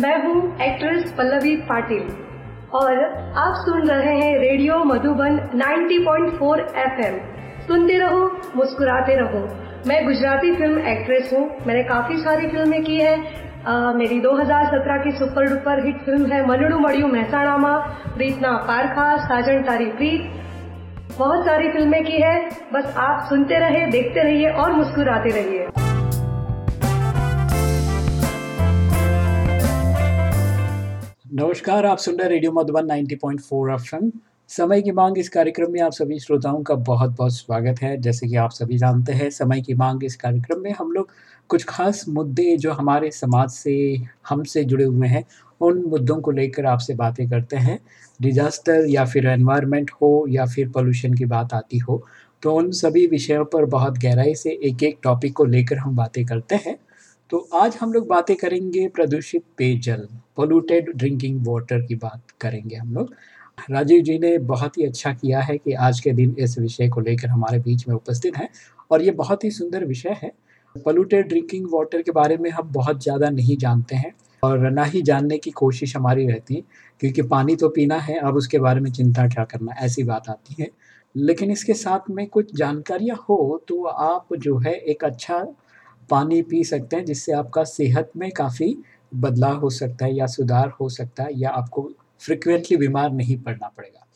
मैं हूँ एक्ट्रेस पल्लवी पाटिल और आप सुन रहे हैं रेडियो मधुबन 90.4 एफएम। सुनते रहो मुस्कुराते रहो। मैं गुजराती फ़िल्म एक्ट्रेस हूँ। मैंने काफ़ी सारी फ़िल्में की है। आ, मेरी 2017 की सुपर डुपर हिट फ़िल्म है मनड़ू मड़ियू महसाणामा प्रीतना पारखा साजन तारी प्रीत। बहुत सारी फ़िल्में की है। बस आप सुनते रहे देखते रहिए और मुस्कुराते रहिए। नमस्कार, आप सुन रहे रेडियो मधुबन 90.4 एफएम। समय की मांग इस कार्यक्रम में आप सभी श्रोताओं का बहुत बहुत स्वागत है। जैसे कि आप सभी जानते हैं, समय की मांग इस कार्यक्रम में हम लोग कुछ खास मुद्दे जो हमारे समाज से, हमसे जुड़े हुए हैं, उन मुद्दों को लेकर आपसे बातें करते हैं। डिजास्टर या फिर एनवायरनमेंट हो या फिर पोल्यूशन की बात आती हो तो उन सभी विषयों पर बहुत गहराई से एक एक टॉपिक को लेकर हम बातें करते हैं। तो आज हम लोग बातें करेंगे प्रदूषित पेयजल पोल्यूटेड ड्रिंकिंग वाटर की बात करेंगे हम लोग। राजीव जी ने बहुत ही अच्छा किया है कि आज के दिन इस विषय को लेकर हमारे बीच में उपस्थित हैं और ये बहुत ही सुंदर विषय है। पोल्यूटेड ड्रिंकिंग वाटर के बारे में हम बहुत ज़्यादा नहीं जानते हैं और ना ही जानने की कोशिश हमारी रहती है, क्योंकि पानी तो पीना है, अब उसके बारे में चिंता क्या करना, ऐसी बात आती है। लेकिन इसके साथ में कुछ जानकारियाँ हो तो आप जो है एक अच्छा पानी पी सकते हैं, जिससे आपका सेहत में काफ़ी बदलाव हो सकता है या सुधार हो सकता है या आपको फ्रिक्वेंटली बीमार नहीं पड़ना पड़ेगा।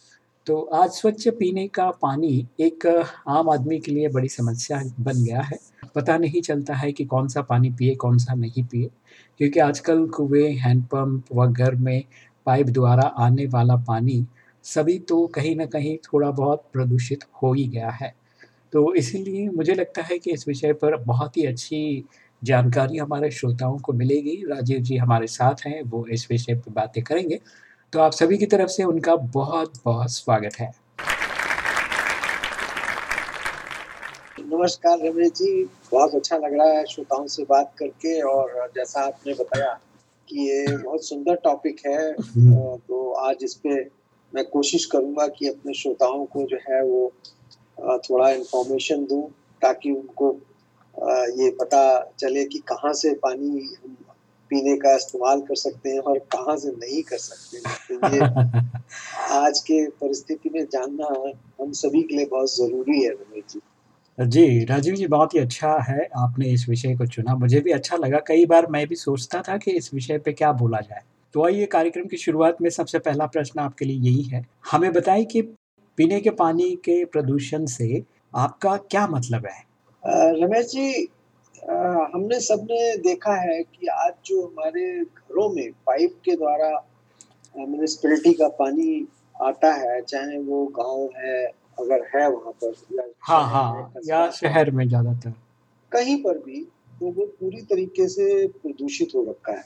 तो आज स्वच्छ पीने का पानी एक आम आदमी के लिए बड़ी समस्या बन गया है। पता नहीं चलता है कि कौन सा पानी पिए, कौन सा नहीं पिए, क्योंकि आजकल कुएँ हैंडपम्प व घर में पाइप द्वारा आने वाला पानी सभी तो कहीं ना कहीं थोड़ा बहुत प्रदूषित हो ही गया है। तो इसीलिए मुझे लगता है कि इस विषय पर बहुत ही अच्छी जानकारी हमारे श्रोताओं को मिलेगी। राजीव जी हमारे साथ हैं वो इस विषय पर बातें करेंगे। तो आप सभी की तरफ़ से उनका बहुत बहुत स्वागत है। नमस्कार रमेश जी बहुत अच्छा लग रहा है श्रोताओं से बात करके और जैसा आपने बताया कि ये बहुत सुंदर टॉपिक है हम्म। तो आज इस पे मैं कोशिश करूँगा कि अपने श्रोताओं को जो है वो थोड़ा इन्फॉर्मेशन दूँ ताकि उनको ये पता चले कि कहाँ से पानी हम पीने का इस्तेमाल कर सकते हैं और कहाँ से नहीं कर सकते हैं। तो ये आज के परिस्थिति में जानना हम सभी के लिए बहुत ज़रूरी है रमेश जी। जी, राजीव जी बहुत ही अच्छा है आपने इस विषय को चुना, मुझे भी अच्छा लगा। कई बार मैं भी सोचता था कि इस विषय पे क्या बोला जाए। तो आइए कार्यक्रम की शुरुआत में सबसे पहला प्रश्न आपके लिए यही है, हमें बताइए कि पीने के पानी के प्रदूषण से आपका क्या मतलब है? रमेश जी हमने सबने देखा है कि आज जो हमारे घरों में पाइप के द्वारा म्यूनिसिपैलिटी का पानी आता है, चाहे वो गाँव है अगर है वहाँ पर या हाँ हाँ या शहर में ज़्यादातर कहीं पर भी तो वो पूरी तरीके से प्रदूषित हो रखा है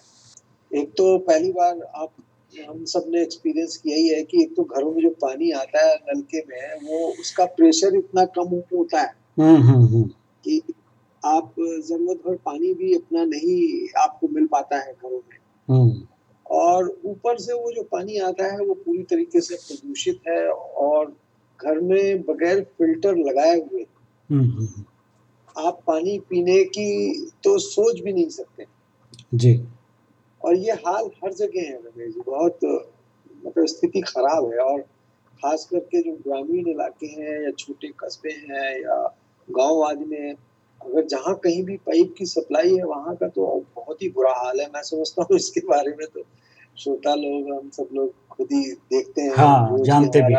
एक तो पहली बार आप हम सबने एक्सपीरियंस किया ही है कि एक तो घरों में जो पानी आता है नलके में वो उसका प्रेशर इतना कम होता है हम्म, हम्म, हम्म। कि आप ज़रूरत भर पानी भी अपना नहीं आपको मिल पाता है घरों में और ऊपर से वो जो पानी आता है वो पूरी तरीके से प्रदूषित है और घर में बगैर फ़िल्टर लगाए हुए। आप पानी पीने की तो सोच भी नहीं सकते जी और ये हाल हर जगह है रमेश जी बहुत मतलब स्थिति खराब है और खास करके जो ग्रामीण इलाके हैं या छोटे कस्बे हैं या गाँव आदि में अगर जहाँ कहीं भी पाइप की सप्लाई है वहाँ का तो बहुत ही बुरा हाल है। मैं समझता हूँ इसके बारे में तो श्रोता लोग हम सब लोग खुद ही देखते हैं। हाँ, जानते भी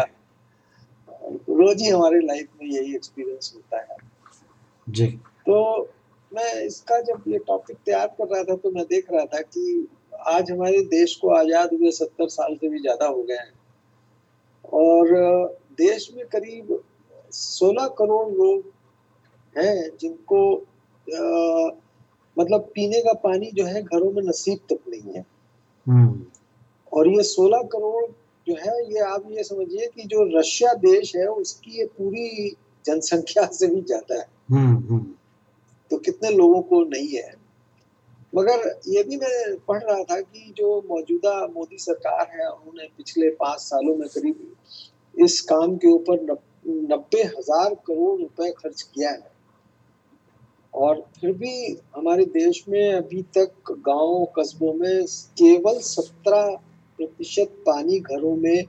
रोज ही हमारे लाइफ में यही एक्सपीरियंस होता है। जी। तो मैं इसका जब ये टॉपिक तैयार कर रहा था तो मैं देख रहा था कि आज हमारे देश को आज़ाद हुए सत्तर साल से भी ज़्यादा हो गए हैं और देश में करीब 16 करोड़ लोग हैं जिनको आ, मतलब पीने का पानी जो है घरों में नसीब तक नहीं है हम्म। और ये 16 करोड़ जो है ये आप ये समझिए कि जो रशिया देश है उसकी ये पूरी जनसंख्या से भी ज़्यादा है हम्म, हम्म। तो कितने लोगों को नहीं है मगर ये भी मैं पढ़ रहा था कि जो मौजूदा मोदी सरकार है, उन्होंने पिछले पाँच सालों में करीब इस काम के ऊपर नब्बे हज़ार करोड़ रुपए खर्च किया है। और फिर भी हमारे देश में अभी तक गाँव कस्बों में केवल सत्रह प्रतिशत पानी घरों में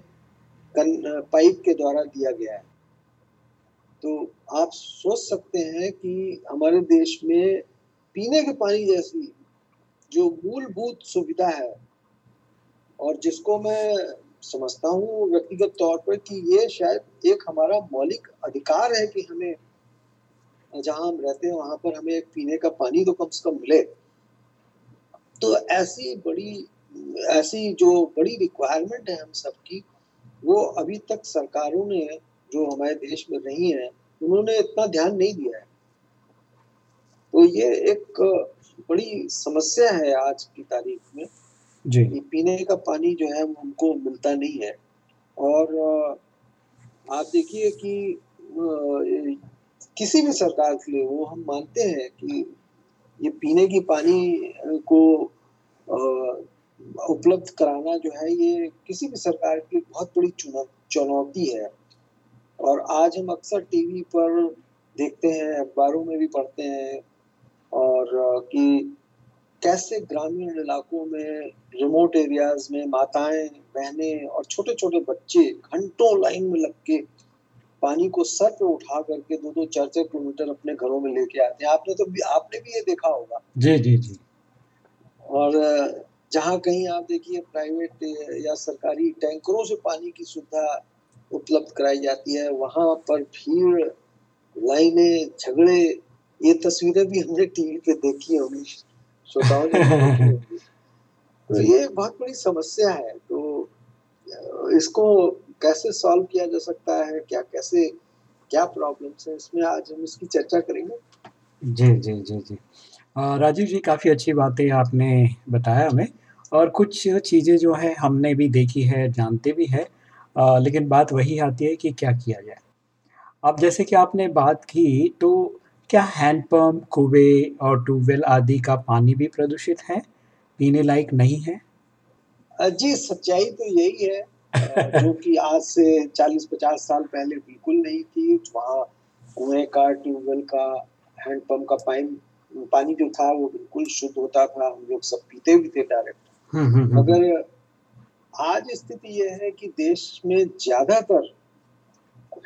पाइप के द्वारा दिया गया है। तो आप सोच सकते हैं कि हमारे देश में पीने के पानी जैसी जो मूलभूत सुविधा है और जिसको मैं समझता हूँ व्यक्तिगत तौर पर कि ये शायद एक हमारा मौलिक अधिकार है कि हमें जहाँ हम रहते हैं, वहाँ पर हमें पीने का पानी तो कम से कम मिले। तो ऐसी बड़ी, ऐसी जो बड़ी रिक्वायरमेंट है हम सबकी, वो अभी तक सरकारों ने, जो हमारे देश में रही है, उन्होंने इतना ध्यान नहीं दिया है। तो ये एक बड़ी समस्या है आज की तारीख में। जी। पीने का पानी जो है उनको मिलता नहीं है। और आप देखिए कि किसी भी सरकार के लिए वो हम मानते हैं कि ये पीने की पानी को उपलब्ध कराना जो है ये किसी भी सरकार की बहुत बड़ी चुनौती है। और आज हम अक्सर टीवी पर देखते हैं अखबारों में भी पढ़ते हैं और कि कैसे ग्रामीण इलाकों में रिमोट एरियाज़ में माताएँ बहनें और छोटे छोटे बच्चे घंटों लाइन में लग के पानी को सर पे उठा करके दो दो चार चार किलोमीटर अपने घरों में लेके आते हैं। आपने तो भी आपने भी ये देखा होगा। जी जी जी। और जहाँ कहीं आप देखिए प्राइवेट या सरकारी टैंकरों से पानी की सुविधा उपलब्ध कराई जाती है वहाँ पर भीड़ लाइने झगड़े ये तस्वीरें भी हमने टीवी पे देखी होंगी श्रोताओं ने तो ये बहुत बड़ी समस्या है। तो इसको कैसे सॉल्व किया जा सकता है? क्या कैसे क्या प्रॉब्लम्स है? इसमें आज हम इसकी चर्चा करेंगे। जी जी जी जी। राजीव जी काफ़ी अच्छी बातें आपने बताया हमें। और कुछ चीज़ें जो है हमने भी देखी है जानते भी है। आ, लेकिन बात वही आती है कि क्या किया जाए। अब जैसे कि आपने बात की तो क्या हैंडपम्प कुएँ और ट्यूबवेल आदि का पानी भी प्रदूषित है? पीने लायक नहीं है? जी सच्चाई तो यही है। जो कि आज से 40-50 साल पहले बिल्कुल नहीं थी। वहाँ कुएँ का ट्यूबवेल का हैंडपम्प का पानी पानी जो था वो बिल्कुल शुद्ध होता था। हम लोग सब पीते भी थे डायरेक्ट। हम्म, हम्म, हम्म, मगर आज स्थिति यह है कि देश में ज़्यादातर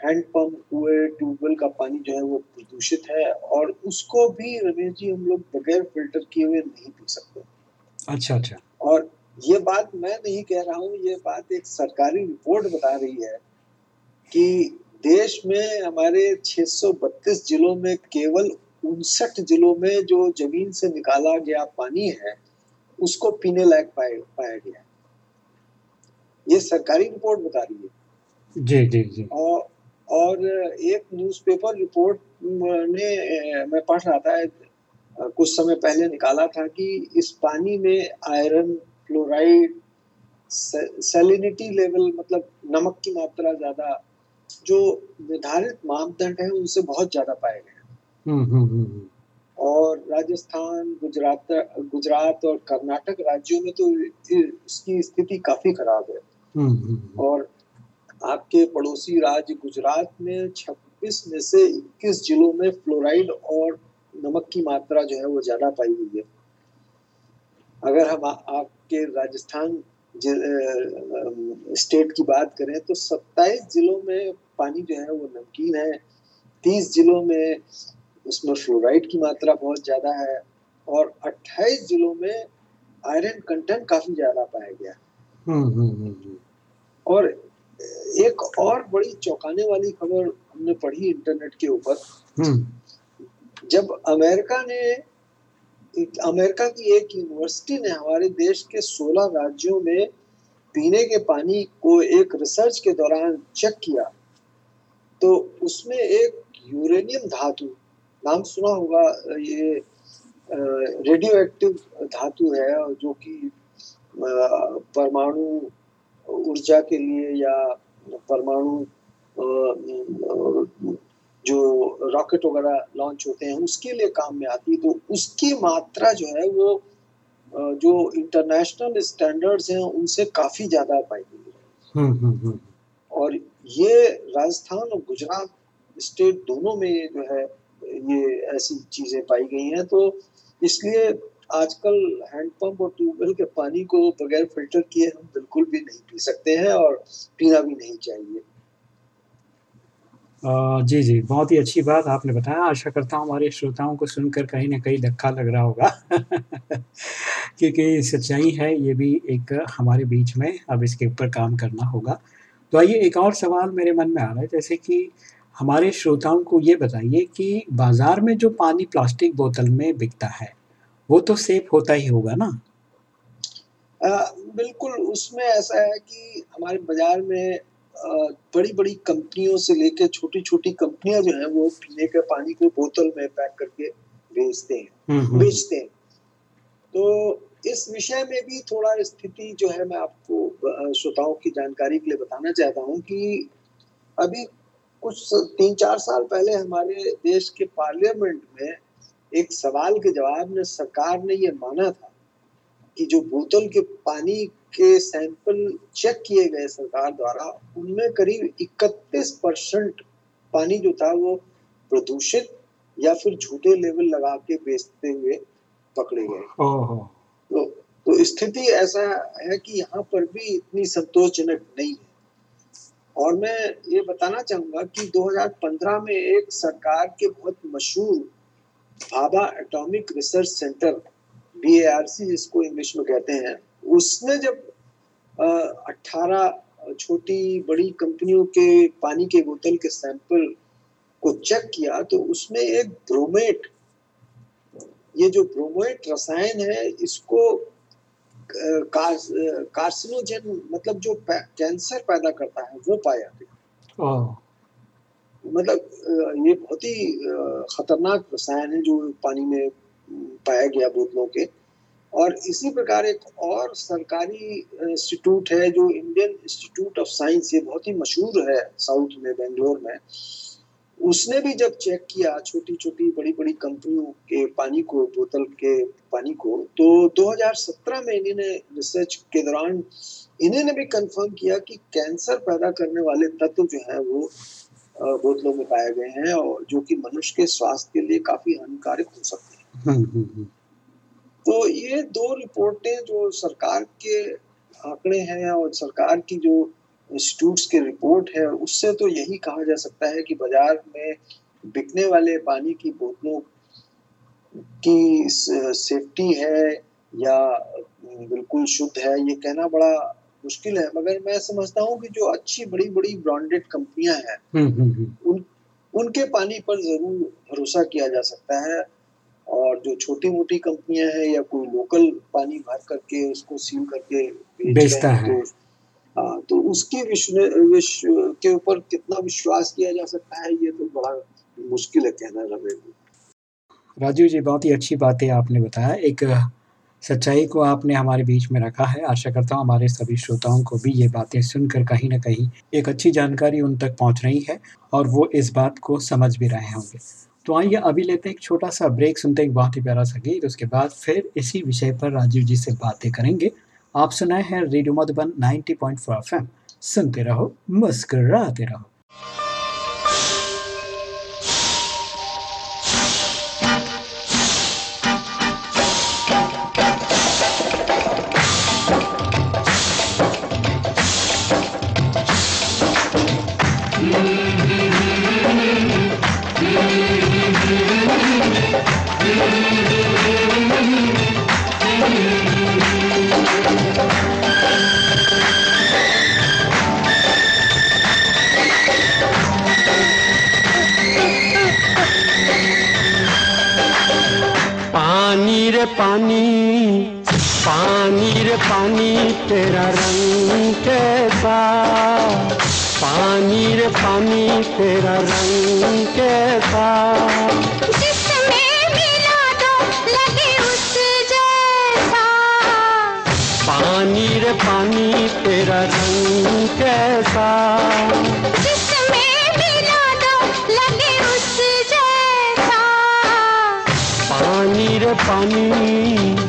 हैंडपम्प कुएँ ट्यूबवेल का पानी जो है वो प्रदूषित है और उसको भी रमेश जी हम लोग बगैर फ़िल्टर किए हुए नहीं पी सकते। अच्छा अच्छा। और ये बात मैं नहीं कह रहा हूँ ये बात एक सरकारी रिपोर्ट बता रही है कि देश में हमारे 632 जिलों में केवल उनसठ जिलों में जो ज़मीन से निकाला गया पानी है उसको पीने लायक पाया गया ये सरकारी रिपोर्ट बता रही है। जी जी जी। और और एक न्यूज़पेपर रिपोर्ट ने मैं पढ़ रहा था कुछ समय पहले निकाला था कि इस पानी में आयरन फ्लोराइड सेलिनिटी लेवल मतलब नमक की मात्रा ज़्यादा जो निर्धारित मापदंड है उनसे बहुत ज़्यादा पाए गए हम्म, हम्म, हम्म, और राजस्थान गुजरात गुजरात और कर्नाटक राज्यों में तो इसकी स्थिति काफ़ी खराब है। और आपके पड़ोसी राज्य गुजरात में 26 में से 21 जिलों में फ्लोराइड और नमक की मात्रा जो है वो ज़्यादा पाई हुई है। अगर हम आपके राजस्थान स्टेट की बात करें तो 27 जिलों में पानी जो है वो नमकीन है। 30 जिलों में उसमें फ्लोराइड की मात्रा बहुत ज़्यादा है और 28 जिलों में आयरन कंटेंट काफ़ी ज़्यादा पाया गया हम्म, हम्म, हम्म, और एक और बड़ी चौंकाने वाली खबर हमने पढ़ी इंटरनेट के ऊपर हम्म। जब अमेरिका ने अमेरिका की एक यूनिवर्सिटी ने हमारे देश के 16 राज्यों में पीने के पानी को एक रिसर्च के दौरान चेक किया तो उसमें एक यूरेनियम धातु नाम सुना होगा ये रेडियो एक्टिव धातु है जो कि परमाणु ऊर्जा के लिए या परमाणु जो रॉकेट वगैरह लॉन्च होते हैं उसके लिए काम में आती है। तो उसकी मात्रा जो है वो जो इंटरनेशनल स्टैंडर्ड्स हैं उनसे काफ़ी ज़्यादा पाई गई है। हम्म, हम्म, हम्म। और ये राजस्थान और गुजरात स्टेट दोनों में जो है ये ऐसी चीज़ें पाई गई हैं। तो इसलिए आजकल हैंडपंप और ट्यूबवेल के पानी को बगैर फ़िल्टर किए हम बिल्कुल भी नहीं पी सकते हैं और पीना भी नहीं चाहिए जी, जी, बहुत ही अच्छी बात आपने बताया। आशा करता हूँ हमारे श्रोताओं को सुनकर कहीं ना कहीं धक्का लग रहा होगा क्योंकि सच्चाई है ये भी एक हमारे बीच में अब इसके ऊपर काम करना होगा। तो आइए एक और सवाल मेरे मन में आ रहा है जैसे कि हमारे श्रोताओं को ये बताइए कि बाज़ार में जो पानी प्लास्टिक बोतल में बिकता है, वो तो सेफ़ होता ही होगा ना? आ, बिल्कुल उसमें ऐसा है कि हमारे बाज़ार में बड़ी-बड़ी कंपनियों से लेकर छोटी-छोटी कंपनियाँ जो हैं वो पीने के पानी को बोतल में पैक करके बेचते हैं बेचते हैं तो इस विषय में भी थोड़ा स्थिति जो है मैं आपको श्रोताओं की जानकारी के लिए बताना चाहता हूँ कि अभी कुछ तीन चार साल पहले हमारे देश के पार्लियामेंट में एक सवाल के जवाब में सरकार ने ये माना था कि जो बोतल के पानी के सैंपल चेक किए गए सरकार द्वारा उनमें करीब 31 परसेंट पानी जो था वो प्रदूषित या फिर झूठे लेवल लगा के बेचते हुए पकड़े गए। तो तो स्थिति ऐसा है कि यहाँ पर भी इतनी संतोषजनक नहीं है। और मैं ये बताना चाहूँगा कि 2015 में एक सरकार के बहुत मशहूर Bhabha atomic research centre B जिसको इंग्लिश में कहते हैं, उसने जब अट्ठारह छोटी बड़ी कंपनियों के पानी के बोतल के सैंपल को चेक किया तो उसमें एक ब्रोमेट ये जो ब्रोमेट रसायन है, इसको कार्सिनोजन मतलब जो कैंसर पैदा करता है, वो पाया गया। मतलब ये बहुत ही खतरनाक रसायन है जो पानी में पाया गया बोतलों के। और इसी प्रकार एक और सरकारी इंस्टीट्यूट है जो इंडियन इंस्टीट्यूट ऑफ़ साइंस, ये बहुत ही मशहूर है साउथ में, बेंगलोर में। उसने भी जब चेक किया छोटी छोटी बड़ी बड़ी कंपनियों के पानी को, बोतल के पानी को तो 2017 में इन्होंने रिसर्च के दौरान इन्होंने भी कंफर्म किया कि कैंसर पैदा करने वाले तत्व जो है वो बोतलों में पाए गए हैं और जो कि मनुष्य के स्वास्थ्य के लिए काफ़ी हानिकारक हो सकते हैं हम्म, हम्म, हम्म। तो ये दो रिपोर्टें जो सरकार के आंकड़े हैं और सरकार की जो इंस्टीट्यूट्स की रिपोर्ट है उससे तो यही कहा जा सकता है कि बाज़ार में बिकने वाले पानी की बोतलों की सेफ्टी है या बिल्कुल शुद्ध है ये कहना बड़ा मुश्किल है मगर मैं समझता हूँ कि जो अच्छी बड़ी बड़ी ब्रांडेड कंपनियाँ हैं हम्म, हम्म, हम्म। उन उनके पानी पर ज़रूर भरोसा किया जा सकता है और जो छोटी मोटी कंपनियाँ हैं या कोई लोकल पानी भर करके उसको सील करके बेचता है तो, हाँ तो उसके विश्व विश्व के ऊपर कितना विश्वास किया जा सकता है ये तो बड़ा मुश्किल है कहना रमेश राजीव जी बहुत ही अच्छी बातें आपने बताया। एक सच्चाई को आपने हमारे बीच में रखा है। आशा करता हूँ हमारे सभी श्रोताओं को भी ये बातें सुनकर कहीं ना कहीं एक अच्छी जानकारी उन तक पहुँच रही है और वो इस बात को समझ भी रहे होंगे। तो आइए अभी लेते हैं एक छोटा सा ब्रेक, सुनते हैं बहुत ही प्यारा सा गीत, उसके बाद फिर इसी विषय पर राजीव जी से बातें करेंगे। आप सुनाए हैं रेडियो मधुबन 90.4 पॉइंट सुनते रहो, मुस्कराते रहो। पानी पानी रे पानी तेरा रंग कैसा? पानी रे पानी तेरा रंग कैसा? पानी रे पानी तेरा रंग कैसा? पानी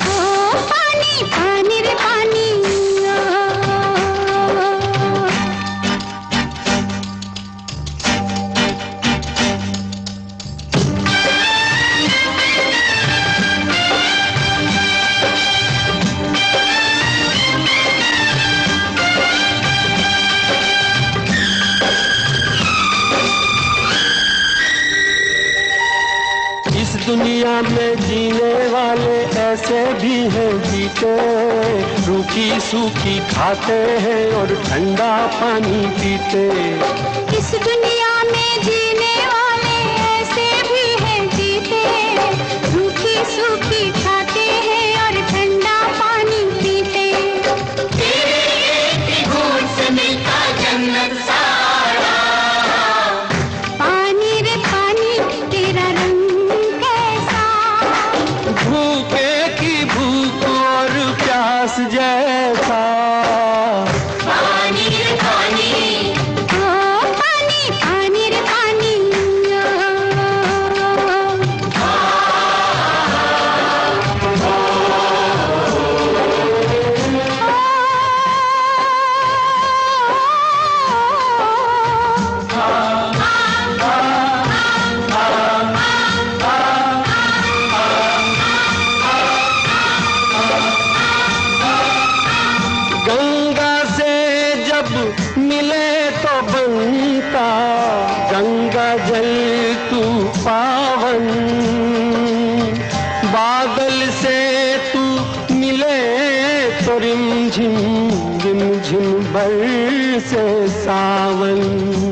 जीते सूखी सूखी खाते हैं और ठंडा पानी पीते। सावन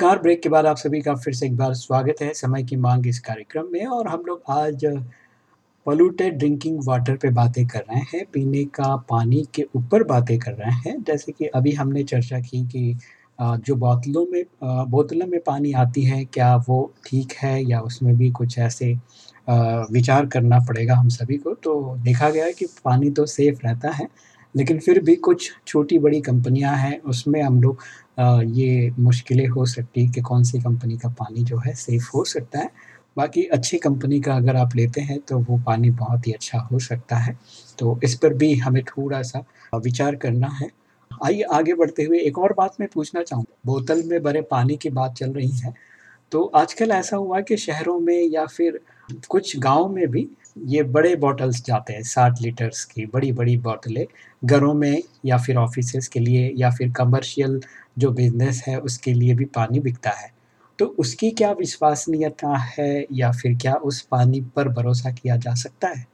नमस्कार। ब्रेक के बाद आप सभी का फिर से एक बार स्वागत है समय की मांग इस कार्यक्रम में और हम लोग आज पोल्यूटेड ड्रिंकिंग वाटर पे बातें कर रहे हैं, पीने का पानी के ऊपर बातें कर रहे हैं। जैसे कि अभी हमने चर्चा की कि जो बोतलों में बोतलों में पानी आती है, क्या वो ठीक है या उसमें भी कुछ ऐसे विचार करना पड़ेगा हम सभी को? तो देखा गया कि पानी तो सेफ़ रहता है, लेकिन फिर भी कुछ छोटी बड़ी कंपनियाँ हैं, उसमें हम लोग ये मुश्किलें हो सकती कि कौन सी कंपनी का पानी जो है सेफ़ हो सकता है। बाकी अच्छी कंपनी का अगर आप लेते हैं तो वो पानी बहुत ही अच्छा हो सकता है। तो इस पर भी हमें थोड़ा सा विचार करना है। आइए आगे बढ़ते हुए एक और बात मैं पूछना चाहूँगा बोतल में भरे पानी की बात चल रही है। तो आजकल ऐसा हुआ कि शहरों में या फिर कुछ गाँव में भी ये बड़े बॉटल्स जाते हैं साठ लीटर्स की बड़ी बड़ी बोतलें घरों में या फिर ऑफिसेस के लिए या फिर कमर्शियल जो बिज़नेस है उसके लिए भी पानी बिकता है। तो उसकी क्या विश्वसनीयता है या फिर क्या उस पानी पर भरोसा किया जा सकता है?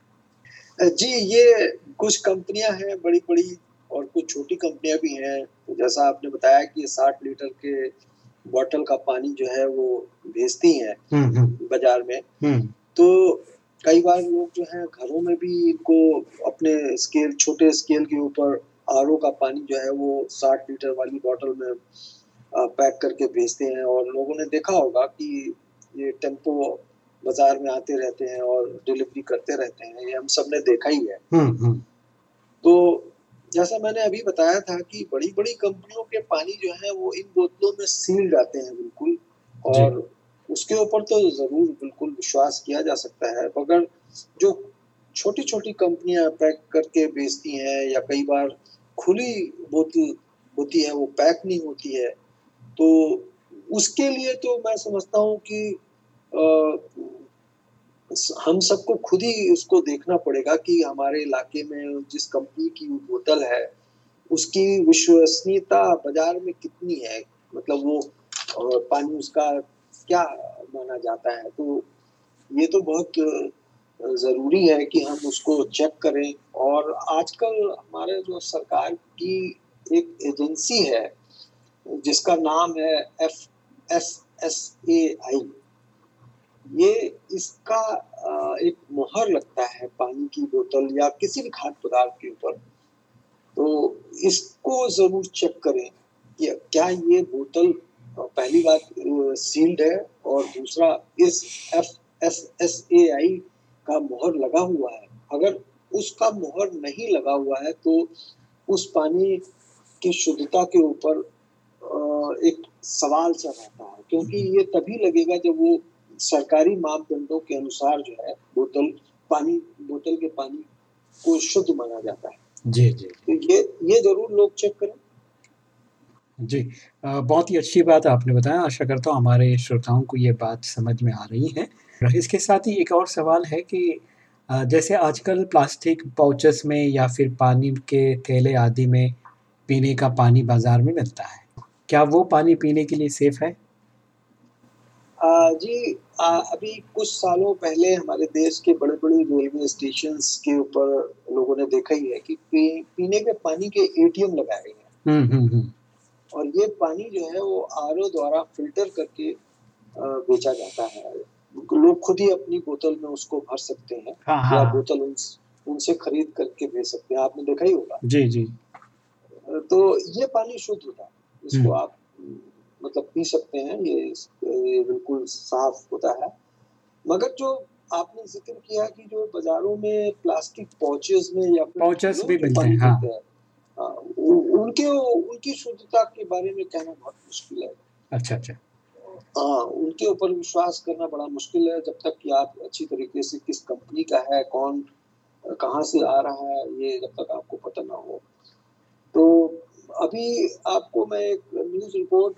जी ये कुछ कंपनियाँ हैं बड़ी बड़ी और कुछ छोटी कंपनियाँ भी हैं। तो जैसा आपने बताया कि साठ लीटर के बॉटल का पानी जो है वो भेजती हैं हम्म हम्म। बाज़ार में। हम्म। तो कई बार लोग जो है घरों में भी इनको अपने स्केल छोटे स्केल के ऊपर आर का पानी जो है वो साठ लीटर वाली बोतल में पैक करके भेजते हैं और लोगों ने देखा होगा कि ये टेंपो बाज़ार में आते रहते हैं और डिलीवरी करते रहते हैं ये हम सबने देखा ही है। हम्म हम्म। तो जैसा मैंने अभी बताया था कि बड़ी बड़ी कंपनियों के पानी जो है वो इन बोतलों में सील जाते हैं बिल्कुल और उसके ऊपर तो ज़रूर बिल्कुल विश्वास किया जा सकता है मगर जो छोटी छोटी कंपनियाँ पैक करके बेचती हैं या कई बार खुली बोतल होती है वो पैक नहीं होती है तो उसके लिए तो मैं समझता हूँ कि अ, हम सबको खुद ही उसको देखना पड़ेगा कि हमारे इलाके में जिस कंपनी की बोतल है उसकी विश्वसनीयता बाज़ार में कितनी है मतलब वो पानी उसका क्या माना जाता है? तो ये तो बहुत ज़रूरी है कि हम उसको चेक करें। और आजकल हमारे जो सरकार की एक एजेंसी है, जिसका नाम है F S S A I ये इसका एक मोहर लगता है पानी की बोतल या किसी भी खाद्य पदार्थ के ऊपर। तो इसको ज़रूर चेक करें कि क्या ये बोतल पहली बात सील्ड है और दूसरा इस F S S A I का मुहर लगा हुआ है। अगर उसका मोहर नहीं लगा हुआ है तो उस पानी की शुद्धता के ऊपर एक सवाल सा रहता है। क्योंकि ये तभी लगेगा जब वो सरकारी मापदंडों के अनुसार जो है बोतल पानी बोतल के पानी को शुद्ध माना जाता है। जी जी। तो ये ये ज़रूर लोग चेक करें। जी। बहुत ही अच्छी बात आपने बताया। आशा करता हूँ हमारे श्रोताओं को ये बात समझ में आ रही है। इसके साथ ही एक और सवाल है कि जैसे आजकल प्लास्टिक पाउचेस में या फिर पानी के थैले आदि में पीने का पानी बाज़ार में मिलता है। क्या वो पानी पीने के लिए सेफ़ है? आ, जी आ, अभी कुछ सालों पहले हमारे देश के बड़े बड़े रेलवे स्टेशन के ऊपर लोगों ने देखा ही है कि पी, पीने के पानी के एटीएम लगाए गए हैं। हम्म हम्म हम्म। और ये पानी जो है वो आरओ द्वारा फ़िल्टर करके बेचा जाता है। लोग खुद ही अपनी बोतल में उसको भर सकते हैं। हाँ या हाँ। बोतल उन, उनसे खरीद करके भेज सकते हैं। आपने देखा ही होगा। जी जी। तो ये पानी शुद्ध होता है। इसको हम्म। आप मतलब पी सकते हैं। ये ये बिल्कुल साफ़ होता है। मगर जो आपने ज़िक्र किया कि जो बाजारों में प्लास्टिक पाउचेस में या लोग भी मिलते हैं, हाँ। हैं, उनके उनकी शुद्धता के बारे में कहना बहुत मुश्किल है। अच्छा अच्छा। हाँ उनके ऊपर विश्वास करना बड़ा मुश्किल है जब तक कि आप अच्छी तरीके से किस कंपनी का है कौन कहाँ से आ रहा है ये जब तक आपको पता ना हो। तो अभी आपको मैं एक न्यूज़ रिपोर्ट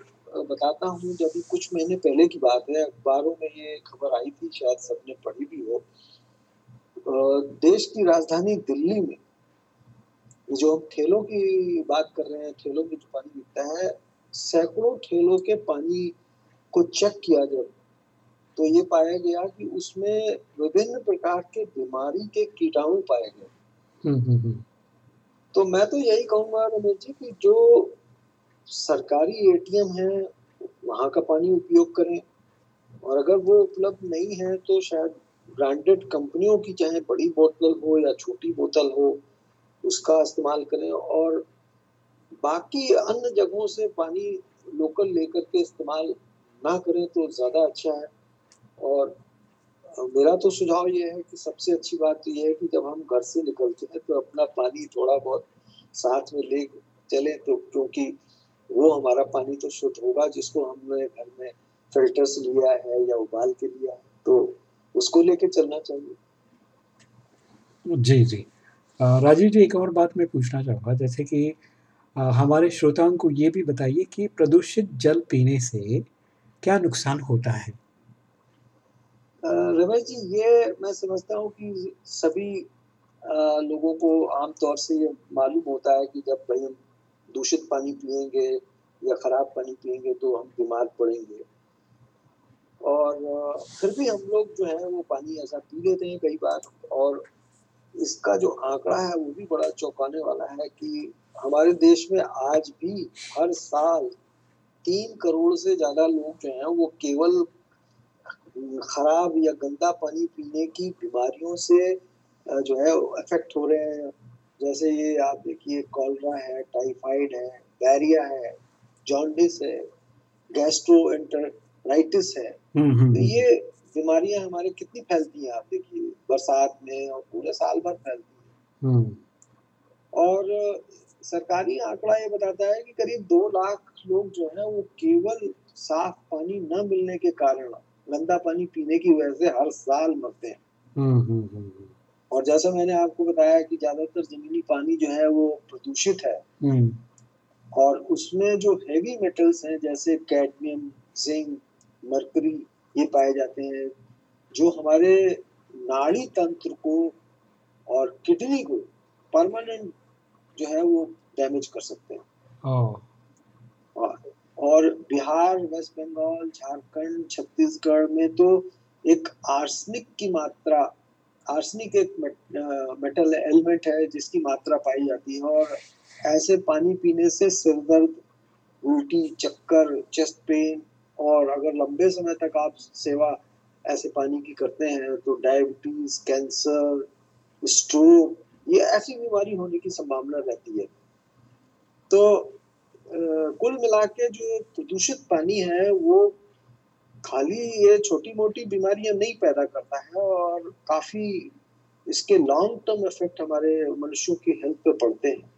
बताता हूँ जब कुछ महीने पहले की बात है। अखबारों में ये खबर आई थी शायद सबने पढ़ी भी हो। देश की राजधानी दिल्ली में जो हम खेलों की बात कर रहे हैं खेलों में जो पानी बिकता है सैकड़ों खेलों के पानी को चेक किया जब तो ये पाया गया कि उसमें विभिन्न प्रकार के बीमारी के कीटाणु पाए गए। हम्म हम्म हम्म। तो मैं तो यही कहूँगा रमेश जी कि जो सरकारी एटीएम है वहाँ का पानी उपयोग करें। और अगर वो उपलब्ध नहीं है तो शायद ब्रांडेड कंपनियों की चाहे बड़ी बोतल हो या छोटी बोतल हो उसका इस्तेमाल करें और बाकी अन्य जगहों से पानी लोकल लेकर के इस्तेमाल ना करें तो ज़्यादा अच्छा है और मेरा तो सुझाव ये है कि सबसे अच्छी बात तो ये है कि जब हम घर से निकलते हैं तो अपना पानी थोड़ा बहुत साथ में ले चले तो क्योंकि वो हमारा पानी तो शुद्ध होगा जिसको हमने घर में फ़िल्टर से लिया है या उबाल के लिया है तो उसको लेके चलना चाहिए जी, जी। राजीव जी, एक और बात मैं पूछना चाहूँगा, जैसे कि हमारे श्रोताओं को ये भी बताइए कि प्रदूषित जल पीने से क्या नुकसान होता है? रमेश जी, ये मैं समझता हूँ कि सभी लोगों को आमतौर से ये मालूम होता है कि जब भाई हम दूषित पानी पिएँगे या खराब पानी पिएँगे तो हम बीमार पड़ेंगे और फिर भी हम लोग जो है वो पानी ऐसा पी लेते हैं कई बार और इसका जो आंकड़ा है वो भी बड़ा चौंकाने वाला है कि हमारे देश में आज भी हर साल तीन करोड़ से ज़्यादा लोग जो हैं वो केवल खराब या गंदा पानी पीने की बीमारियों से जो है अफेक्ट हो रहे हैं। जैसे ये आप देखिए कॉलरा है टाइफाइड है डायरिया है जॉन्डिस है गैस्ट्रोएंटराइटिस है। हम्म हम्म, तो हम्म। ये बीमारियाँ हमारे कितनी फैलती हैं आप देखिए बरसात में और पूरे साल भर फैलती हैं। हम्म, और सरकारी आंकड़ा ये बताता है कि करीब दो लाख लोग जो है वो केवल साफ़ पानी न मिलने के कारण गंदा पानी पीने की वजह से हर साल मरते हैं। हम्म, हम्म, और जैसा मैंने आपको बताया कि ज़्यादातर जमीनी पानी जो है वो प्रदूषित है। और उसमें जो हैवी मेटल्स हैं जैसे कैडमियम जिंक मरकरी ये पाए जाते हैं जो हमारे नाड़ी तंत्र को और किडनी को परमानेंट जो है वो डैमेज कर सकते हैं। ओ और बिहार वेस्ट बंगाल झारखंड छत्तीसगढ़ में तो एक आर्सनिक की मात्रा आर्सनिक एक मेट- मेटल एलिमेंट है जिसकी मात्रा पाई जाती है और ऐसे पानी पीने से सिर दर्द उल्टी चक्कर चेस्ट पेन और अगर लंबे समय तक आप सेवा, ऐसे पानी की करते हैं तो डायबिटीज़ कैंसर स्ट्रोक ये ऐसी बीमारी होने की संभावना रहती है। तो कुल मिला के जो प्रदूषित पानी है, वो खाली ये छोटी मोटी बीमारियाँ नहीं पैदा करता है और काफ़ी इसके लॉन्ग टर्म इफ़ेक्ट हमारे मनुष्यों की हेल्थ पे पड़ते हैं।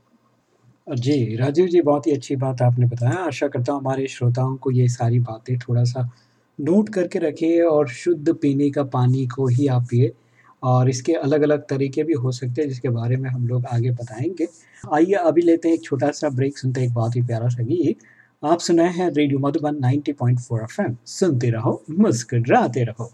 जी, राजीव जी, बहुत ही अच्छी बात आपने बताया। आशा करता हूँ हमारे श्रोताओं को ये सारी बातें थोड़ा सा नोट करके रखिए और शुद्ध पीने का पानी को ही आप पिए और इसके अलग अलग तरीके भी हो सकते हैं जिसके बारे में हम लोग आगे बताएँगे। आइए, अभी लेते हैं एक छोटा सा ब्रेक। सुनते हैं एक बहुत ही प्यारा सा गीत। आप सुनाए हैं रेडियो मधुबन 90.4 एफएम। सुनते रहो, मुस्कुराते रहो।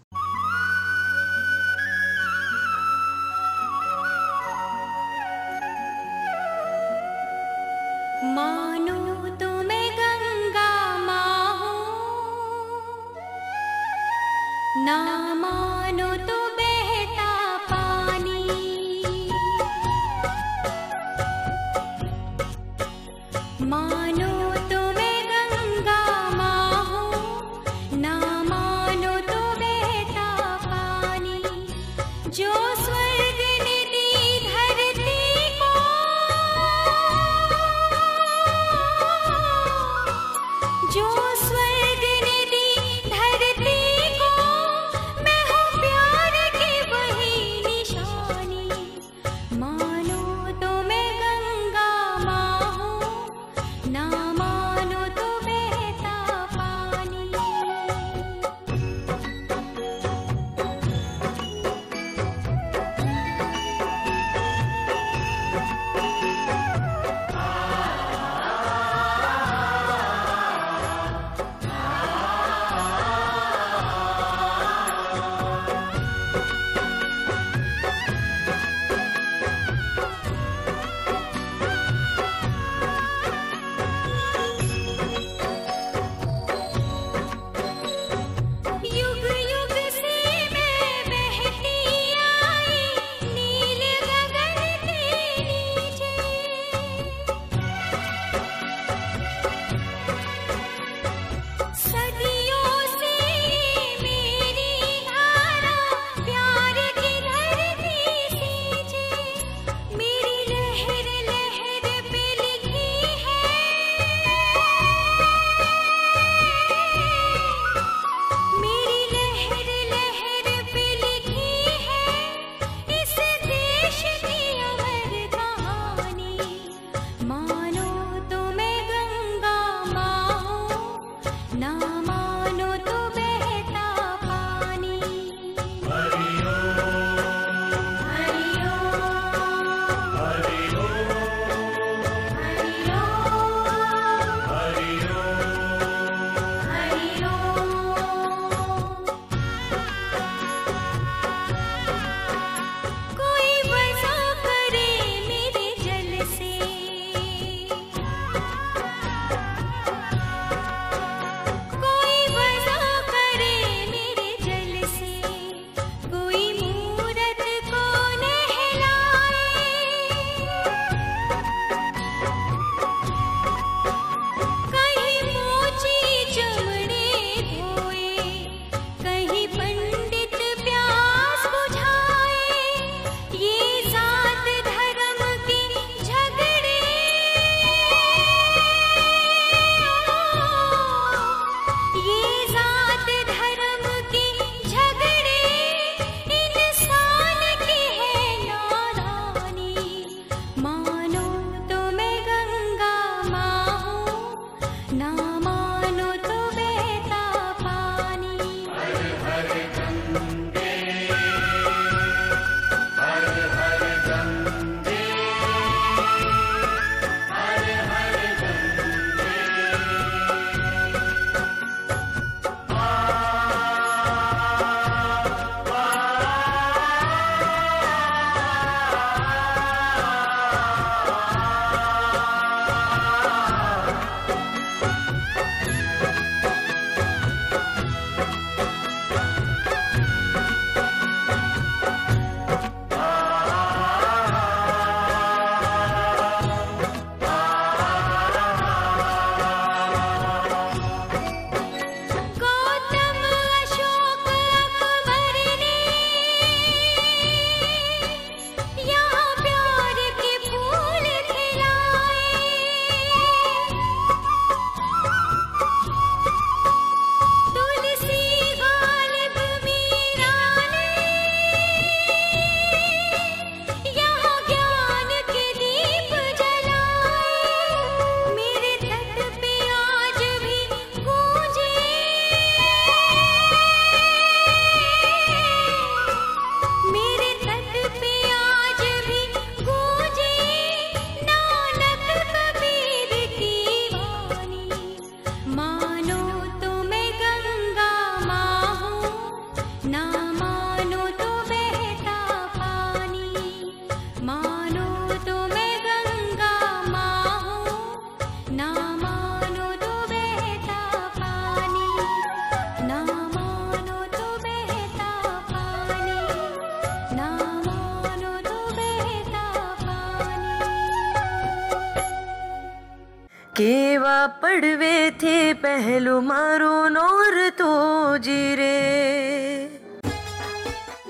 केवा पड़वे थे पहलू मारो नोर तो जीरे।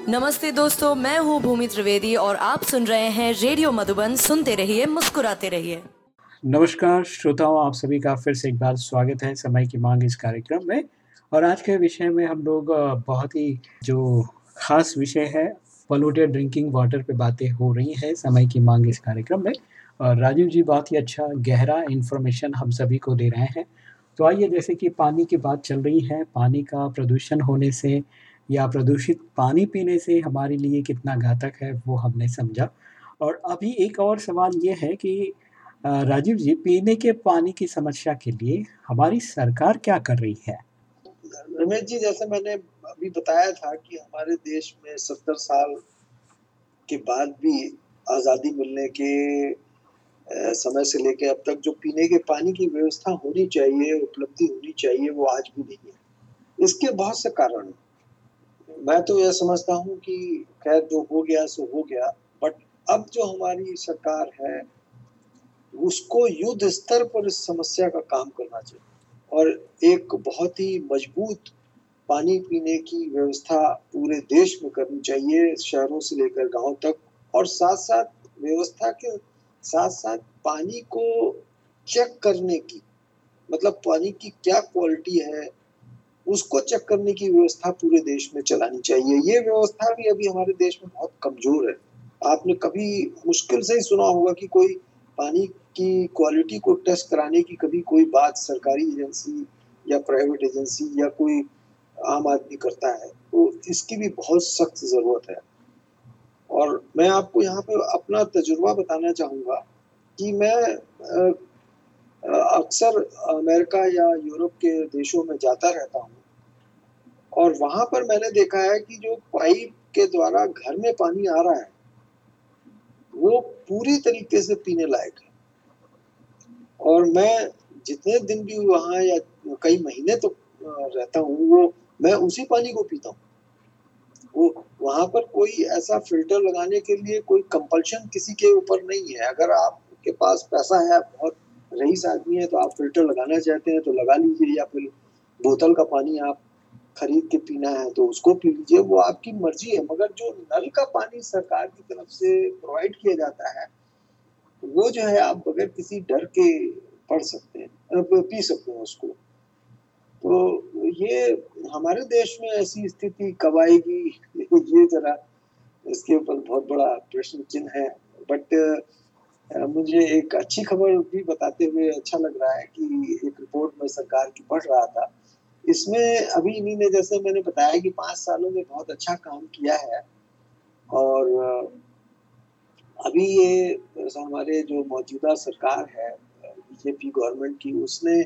नमस्ते दोस्तों मैं हूँ भूमि त्रिवेदी और आप सुन रहे हैं रेडियो मधुबन। सुनते रहिए मुस्कुराते रहिए। नमस्कार श्रोताओं आप सभी का फिर से एक बार स्वागत है समय की मांग इस कार्यक्रम में। और आज के विषय में हम लोग बहुत ही जो खास विषय है पोल्यूटेड ड्रिंकिंग वाटर पे बातें हो रही हैं समय की मांग इस कार्यक्रम में। राजीव जी, बहुत ही अच्छा गहरा इन्फॉर्मेशन हम सभी को दे रहे हैं। तो आइए, जैसे कि पानी की बात चल रही है, पानी का प्रदूषण होने से या प्रदूषित पानी पीने से हमारे लिए कितना घातक है, वो हमने समझा। और अभी एक और सवाल ये है कि राजीव जी, पीने के पानी की समस्या के लिए हमारी सरकार क्या कर रही है? रमेश जी, जैसे मैंने अभी बताया था कि हमारे देश में सत्तर साल के बाद भी आज़ादी मिलने के समय से लेके अब तक जो पीने के पानी की व्यवस्था होनी चाहिए, उपलब्धि होनी चाहिए, वो आज भी नहीं है। इसके बहुत से कारण मैं तो यह समझता हूँ कि खैर जो हो गया, सो हो गया बट अब जो हमारी सरकार है, उसको युद्ध स्तर पर इस समस्या का काम करना चाहिए। और एक बहुत ही मज़बूत पानी पीने की व्यवस्था पूरे देश में करनी चाहिए, शहरों से लेकर गाँव तक, और साथ साथ व्यवस्था के साथ साथ पानी को चेक करने की मतलब पानी की क्या क्वालिटी है, उसको चेक करने की व्यवस्था पूरे देश में चलानी चाहिए। ये व्यवस्था भी अभी हमारे देश में बहुत कमज़ोर है। आपने कभी मुश्किल से ही सुना होगा कि कोई पानी की क्वालिटी को टेस्ट कराने की कभी कोई बात सरकारी एजेंसी या प्राइवेट एजेंसी या कोई आम आदमी करता है तो इसकी भी बहुत सख्त ज़रूरत है। और मैं आपको यहाँ पे अपना तजुर्बा बताना चाहूँगा कि मैं अक्सर अमेरिका या यूरोप के देशों में जाता रहता हूँ और वहाँ पर मैंने देखा है कि जो पाइप के द्वारा घर में पानी आ रहा है, वो पूरी तरीके से पीने लायक है। और मैं जितने दिन भी वहाँ या कई महीने तो रहता हूँ, वो मैं उसी पानी को पीता हूँ। वो वहाँ पर कोई ऐसा फ़िल्टर लगाने के लिए कोई कंपल्शन किसी के ऊपर नहीं है। अगर आपके पास पैसा है बहुत रईस आदमी है तो आप फ़िल्टर लगाना चाहते हैं तो लगा लीजिए या फिर बोतल का पानी आप खरीद के पीना है तो उसको पी लीजिए। वो आपकी मर्ज़ी है, मगर जो नल का पानी सरकार की तरफ़ से प्रोवाइड किया जाता है, वो जो है, आप बगैर किसी डर के पढ़ सकते हैं पी सकते हैं उसको। तो ये हमारे देश में ऐसी स्थिति कब आएगी? ये जरा इसके ऊपर बहुत बड़ा प्रश्न चिन्ह है। बट मुझे एक अच्छी खबर भी बताते हुए अच्छा लग रहा है कि एक रिपोर्ट में सरकार की पढ़ रहा था। इसमें अभी इन्हीं ने, जैसे मैंने बताया कि पाँच सालों में बहुत अच्छा काम किया है। और अभी ये हमारे जो मौजूदा सरकार है बीजेपी गवर्नमेंट की, उसने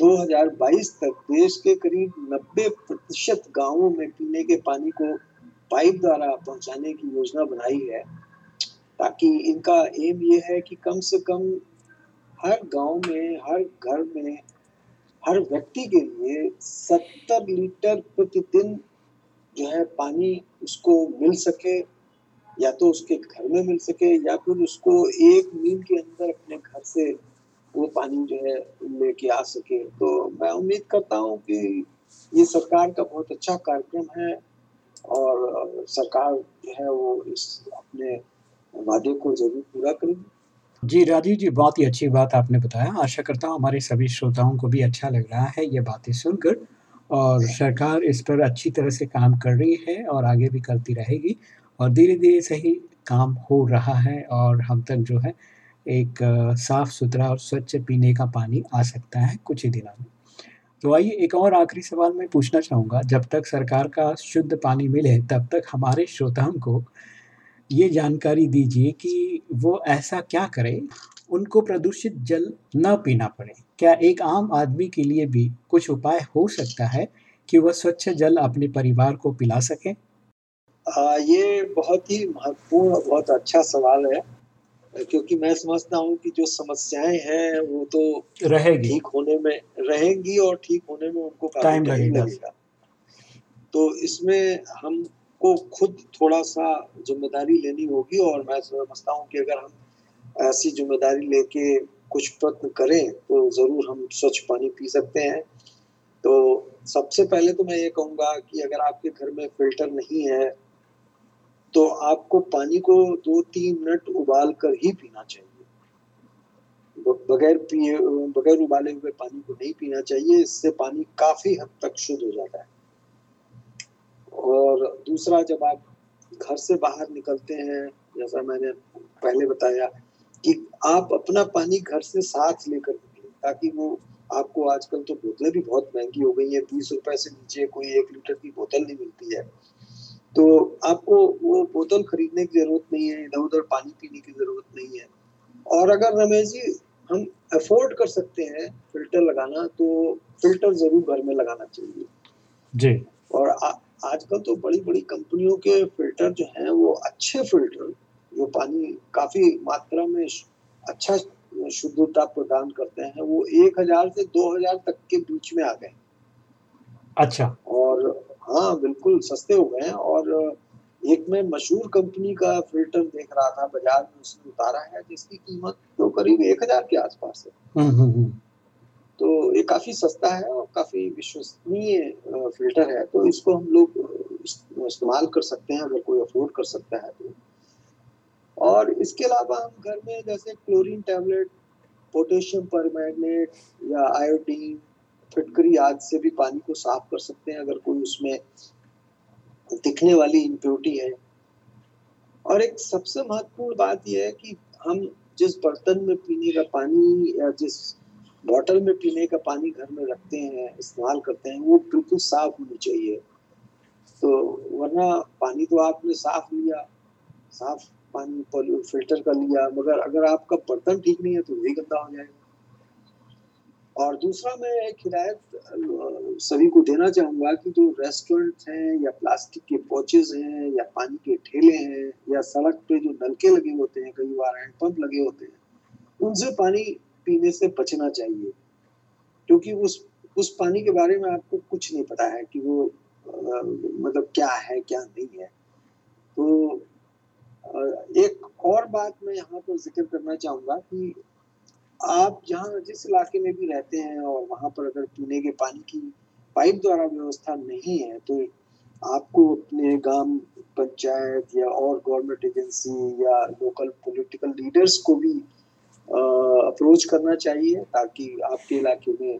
2022 तक देश के करीब 90 प्रतिशत गाँवों में पीने के पानी को पाइप द्वारा पहुँचाने की योजना बनाई है। ताकि इनका एम ये है कि कम से कम हर गाँव में, हर घर में, हर व्यक्ति के लिए सत्तर लीटर प्रतिदिन जो है पानी उसको मिल सके, या तो उसके घर में मिल सके, या फिर उसको एक मील के अंदर अपने घर से वो पानी जो है लेके आ सके। तो मैं उम्मीद करता हूँ कि ये सरकार का बहुत अच्छा कार्यक्रम है और सरकार जो है वो इस अपने वादे को ज़रूर पूरा करेगी। जी, राजीव जी, बहुत ही अच्छी बात आपने बताया। आशा करता हूँ हमारे सभी श्रोताओं को भी अच्छा लग रहा है ये बातें सुनकर और सरकार इस पर अच्छी तरह से काम कर रही है और आगे भी करती रहेगी और धीरे धीरे सही काम हो रहा है और हम तक जो है एक साफ़ सुथरा और स्वच्छ पीने का पानी आ सकता है कुछ ही दिनों में। तो आइए एक और आखिरी सवाल मैं पूछना चाहूँगा। जब तक सरकार का शुद्ध पानी मिले तब तक हमारे श्रोताओं को ये जानकारी दीजिए कि वो ऐसा क्या करें उनको प्रदूषित जल न पीना पड़े। क्या एक आम आदमी के लिए भी कुछ उपाय हो सकता है कि वह स्वच्छ जल अपने परिवार को पिला सके? आ, ये बहुत ही महत्वपूर्ण बहुत अच्छा सवाल है। क्योंकि मैं समझता हूँ कि जो समस्याएँ हैं वो तो रहेगी। ठीक होने में रहेंगी और ठीक होने में उनको टाइम। लगेगा। तो इसमें हमको खुद थोड़ा सा ज़िम्मेदारी लेनी होगी और मैं समझता हूँ कि अगर हम ऐसी ज़िम्मेदारी लेके कुछ प्रयत्न करें तो ज़रूर हम स्वच्छ पानी पी सकते हैं। तो सबसे पहले तो मैं ये कहूँगा कि अगर आपके घर में फ़िल्टर नहीं है तो आपको पानी को दो तीन मिनट उबाल कर ही पीना चाहिए। बगैर पिए, बगैर उबाले हुए पानी को नहीं पीना चाहिए, इससे पानी काफ़ी हद तक शुद्ध हो जाता है। और दूसरा, जब आप घर से बाहर निकलते हैं, जैसा मैंने पहले बताया कि आप अपना पानी घर से साथ लेकर निकले ताकि वो आपको आजकल तो बोतलें भी बहुत महँगी हो गई हैं, बीस रुपए से नीचे कोई एक लीटर की बोतल नहीं मिलती है। तो आपको वो बोतल खरीदने की ज़रूरत नहीं है इधर उधर पानी पीने की ज़रूरत नहीं है। और अगर रमेश जी हम अफोर्ड कर सकते हैं फ़िल्टर लगाना तो फ़िल्टर ज़रूर घर में लगाना चाहिए। जी। और आजकल तो बड़ी बड़ी कंपनियों के फ़िल्टर जो हैं वो अच्छे फ़िल्टर जो पानी काफ़ी मात्रा में अच्छा शुद्धता प्रदान करते हैं वो एक हज़ार से दो हज़ार तक के बीच में आ गए। अच्छा। और हाँ बिल्कुल सस्ते हो गए हैं और एक मैं मशहूर कंपनी का फ़िल्टर देख रहा था बाज़ार में उसने उतारा है जिसकी कीमत तो करीब एक हज़ार के आसपास है। हम्म हम्म हम्म। तो ये काफ़ी सस्ता है और काफ़ी विश्वसनीय फ़िल्टर है तो इसको हम लोग इस्तेमाल कर सकते हैं अगर कोई अफोर्ड कर सकता है तो। और इसके अलावा हम घर में जैसे क्लोरीन टैबलेट पोटेशियम परमैंगनेट या आयोडीन फिटकरी आदि से भी पानी को साफ़ कर सकते हैं अगर कोई उसमें दिखने वाली इम्प्योरिटी है। और एक सबसे महत्वपूर्ण बात यह है कि हम जिस बर्तन में पीने का पानी या जिस बॉटल में पीने का पानी घर में रखते हैं, इस्तेमाल करते हैं, वो बिल्कुल साफ़ होनी चाहिए। तो वरना पानी तो आपने साफ़ लिया, साफ़ पानी फ़िल्टर कर लिया, मगर अगर आपका बर्तन ठीक नहीं है तो वही गंदा हो जाएगा। और दूसरा मैं एक हिदायत सभी को देना चाहूँगा कि जो रेस्टोरेंट हैं या प्लास्टिक के पोचेज हैं या पानी के ठेले हैं या सड़क पे जो नलके लगे होते हैं कई बार हैंडपम्प लगे होते हैं उनसे पानी पीने से बचना चाहिए। क्योंकि उस उस पानी के बारे में आपको कुछ नहीं पता है कि वो अ, मतलब क्या है क्या नहीं है। तो अ, एक और बात मैं यहाँ पर ज़िक्र करना चाहूँगा कि आप जहाँ जिस इलाके में भी रहते हैं और वहाँ पर अगर पीने के पानी की पाइप द्वारा व्यवस्था नहीं है तो आपको अपने ग्राम पंचायत या और गवर्नमेंट एजेंसी या लोकल पॉलिटिकल लीडर्स को भी अप्रोच करना चाहिए ताकि आपके इलाके में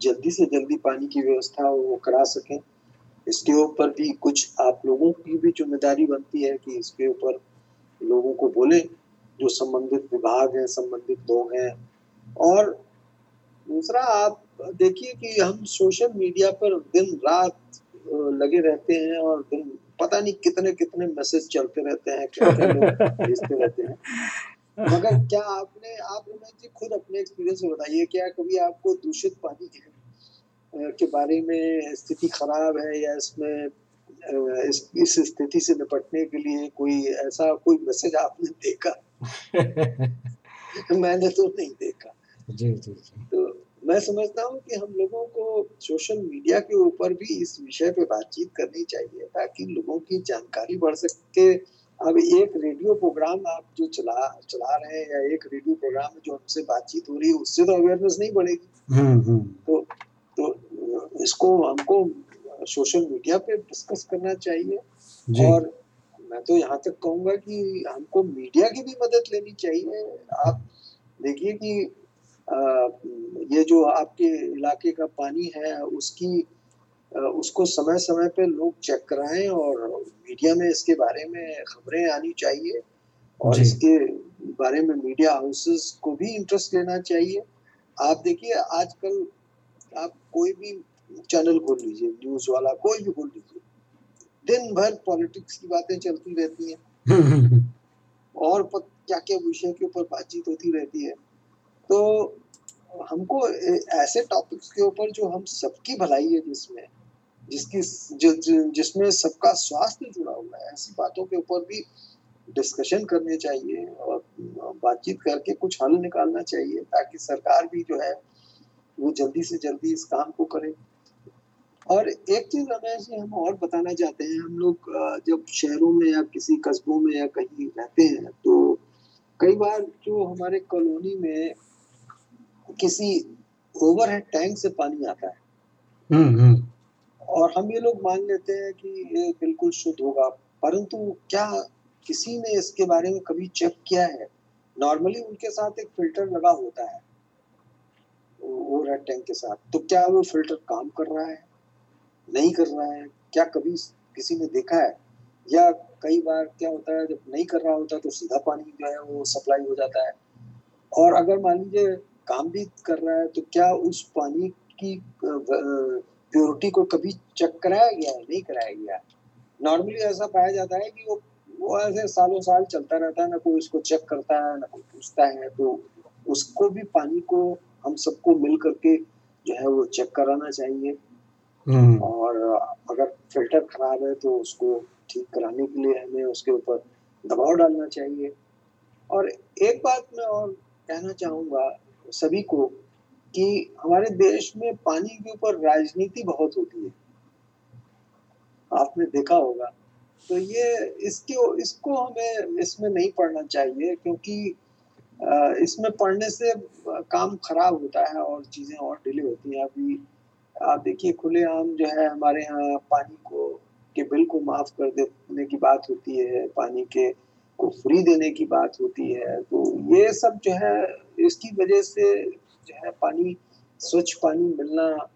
जल्दी से जल्दी पानी की व्यवस्था वो करा सकें। इसके ऊपर भी कुछ आप लोगों की भी ज़िम्मेदारी बनती है कि इसके ऊपर लोगों को बोले, जो संबंधित विभाग हैं, संबंधित लोग हैं और दूसरा आप देखिए कि हम सोशल मीडिया पर दिन रात लगे रहते हैं और दिन पता नहीं कितने कितने मैसेज चलते रहते हैं भेजते रहते हैं। मगर क्या आपने आप रमेश जी खुद अपने एक्सपीरियंस से बताइए क्या कभी आपको दूषित पानी के, के बारे में स्थिति खराब है या इसमें इस इस स्थिति से निपटने के लिए कोई ऐसा कोई मैसेज आपने देखा? मैंने तो नहीं देखा। जी, जी, जी। तो मैं समझता हूँ कि हम लोगों को सोशल मीडिया के ऊपर भी इस विषय पे बातचीत करनी चाहिए ताकि लोगों की जानकारी बढ़ सके। अब एक रेडियो प्रोग्राम आप जो चला चला रहे हैं या एक रेडियो प्रोग्राम जो हमसे बातचीत हो रही है उससे तो अवेयरनेस नहीं बढ़ेगी। हुँ, हुँ। तो तो इसको हमको सोशल मीडिया पे डिस्कस करना चाहिए। और मैं तो यहाँ तक कहूँगा कि हमको मीडिया की भी मदद लेनी चाहिए। आप देखिए कि ये जो आपके इलाके का पानी है उसकी उसको समय समय पे लोग चेक कराएँ और मीडिया में इसके बारे में खबरें आनी चाहिए और इसके बारे में मीडिया हाउसेस को भी इंटरेस्ट लेना चाहिए। आप देखिए आजकल आप कोई भी चैनल खोल लीजिए न्यूज़ वाला कोई भी खोल लीजिए दिन भर पॉलिटिक्स की बातें चलती रहती हैं। हुँ, हुँ, हुँ। और क्या क्या विषय के ऊपर बातचीत होती रहती है। तो हमको ऐसे टॉपिक्स के ऊपर जो हम सबकी भलाई है जिसमें, जिसकी जिसमें सबका स्वास्थ्य जुड़ा हुआ है, ऐसी बातों के ऊपर भी डिस्कशन करने चाहिए और बातचीत करके कुछ हल निकालना चाहिए ताकि सरकार भी जो है, वो जल्दी से जल्दी इस काम को करे। और एक चीज़ रमेश जी हम और बताना चाहते हैं, हम लोग जब शहरों में या किसी कस्बों में या कहीं रहते हैं तो कई बार जो हमारे कॉलोनी में किसी ओवरहेड टैंक से पानी आता है। हुँ, हुँ। और हम ये लोग मान लेते हैं कि ये बिल्कुल शुद्ध होगा। परंतु क्या किसी ने इसके बारे में कभी चेक किया है? नॉर्मली उनके साथ एक फ़िल्टर लगा होता है टैंक के साथ। तो क्या वो फ़िल्टर काम कर रहा है? नहीं कर रहा है। क्या कभी किसी ने देखा है? या कई बार क्या होता है जब नहीं कर रहा होता तो सीधा पानी जो है वो सप्लाई हो जाता है। और अगर मान लीजिए काम भी कर रहा है तो क्या उस पानी की प्योरिटी को कभी चेक कराया गया है? नहीं कराया गया नॉर्मली ऐसा पाया जाता है कि वो वो ऐसे सालों साल चलता रहता है ना कोई उसको चेक करता है ना कोई पूछता है तो उसको भी पानी को हम सबको मिल करके जो है वो चेक कराना चाहिए। और अगर फ़िल्टर खराब है तो उसको ठीक कराने के लिए हमें उसके ऊपर दबाव डालना चाहिए। और एक बात मैं और कहना चाहूँगा सभी को कि हमारे देश में पानी के ऊपर राजनीति बहुत होती है। आपने देखा होगा। तो ये इसके, इसको हमें इसमें नहीं पढ़ना चाहिए क्योंकि इसमें पढ़ने से काम खराब होता है और चीज़ें और डिले होती हैं। अभी आप देखिए खुलेआम जो है हमारे यहाँ पानी को, के बिल को माफ़ कर देने की बात होती है, पानी के को फ्री देने की बात होती है। तो ये सब जो है इसकी वजह से जो है पानी, स्वच्छ पानी मिलना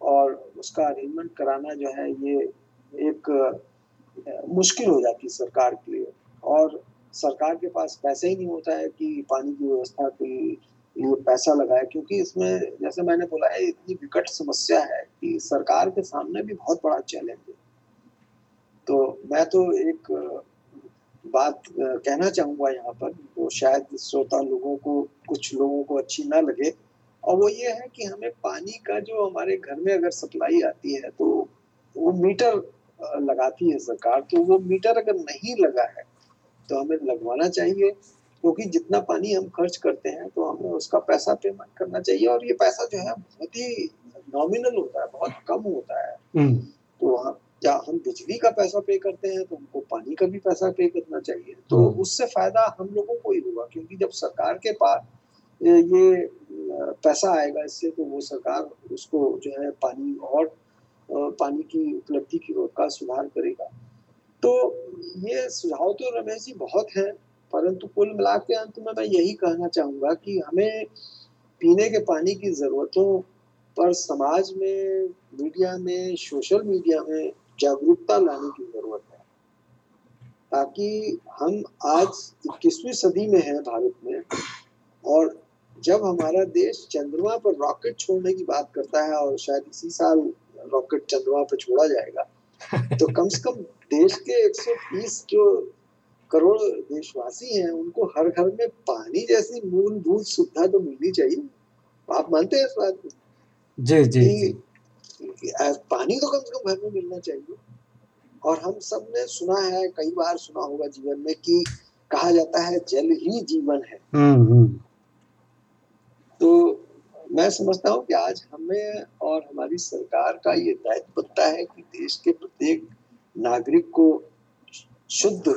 और उसका अरेंजमेंट कराना जो है ये एक मुश्किल हो जाती है सरकार के लिए। और सरकार के पास पैसे ही नहीं होता है कि पानी की व्यवस्था के लिए पैसा लगाए, क्योंकि इसमें जैसे मैंने बोला है, इतनी विकट समस्या है कि सरकार के सामने भी बहुत बड़ा चैलेंज है। तो मैं तो एक बात कहना चाहूँगा यहाँ पर तो शायद श्रोता लोगों को, कुछ लोगों को अच्छी ना लगे। और वो ये है कि हमें पानी का जो हमारे घर में अगर सप्लाई आती है तो वो मीटर लगाती है सरकार तो वो मीटर अगर नहीं लगा है तो हमें लगवाना चाहिए। क्योंकि तो जितना पानी हम खर्च करते हैं तो हमें उसका पैसा पेमेंट करना चाहिए। और ये पैसा जो है बहुत ही नॉमिनल होता है, बहुत कम होता है। हुँ। तो हम या हम बिजली का पैसा पे करते हैं तो हमको पानी का भी पैसा पे करना चाहिए तो हम्म। उससे फ़ायदा हम लोगों को ही होगा क्योंकि जब सरकार के पास ये ये, पैसा आएगा इससे तो वो सरकार उसको जो है पानी और पानी की उपलब्धि की ओर का सुधार करेगा तो ये सुझाव तो रमेश जी बहुत हैं परंतु कुल मिला के अंत में मैं यही कहना चाहूँगा कि हमें पीने के पानी की जरूरतों पर समाज में मीडिया में सोशल मीडिया में जागरूकता लाने की ज़रूरत है। ताकि हम आज 21वीं सदी में हैं भारत में और जब हमारा देश चंद्रमा पर रॉकेट छोड़ने की बात करता है और शायद इसी साल रॉकेट चंद्रमा पर छोड़ा जाएगा तो कम से कम देश के 130 जो करोड़ देशवासी हैं उनको हर घर में पानी जैसी मूलभूत सुविधा तो मिलनी चाहिए। आप मानते हैं इस बात को? जी जी जी। पानी तो कम से कम घर में मिलना चाहिए। और हम सबने सुना है कई बार सुना होगा जीवन में कि कहा जाता है जल ही जीवन है। हम्म हम्म। तो मैं समझता हूँ कि आज हमें और हमारी सरकार का ये दायित्व बनता है कि देश के प्रत्येक नागरिक को शुद्ध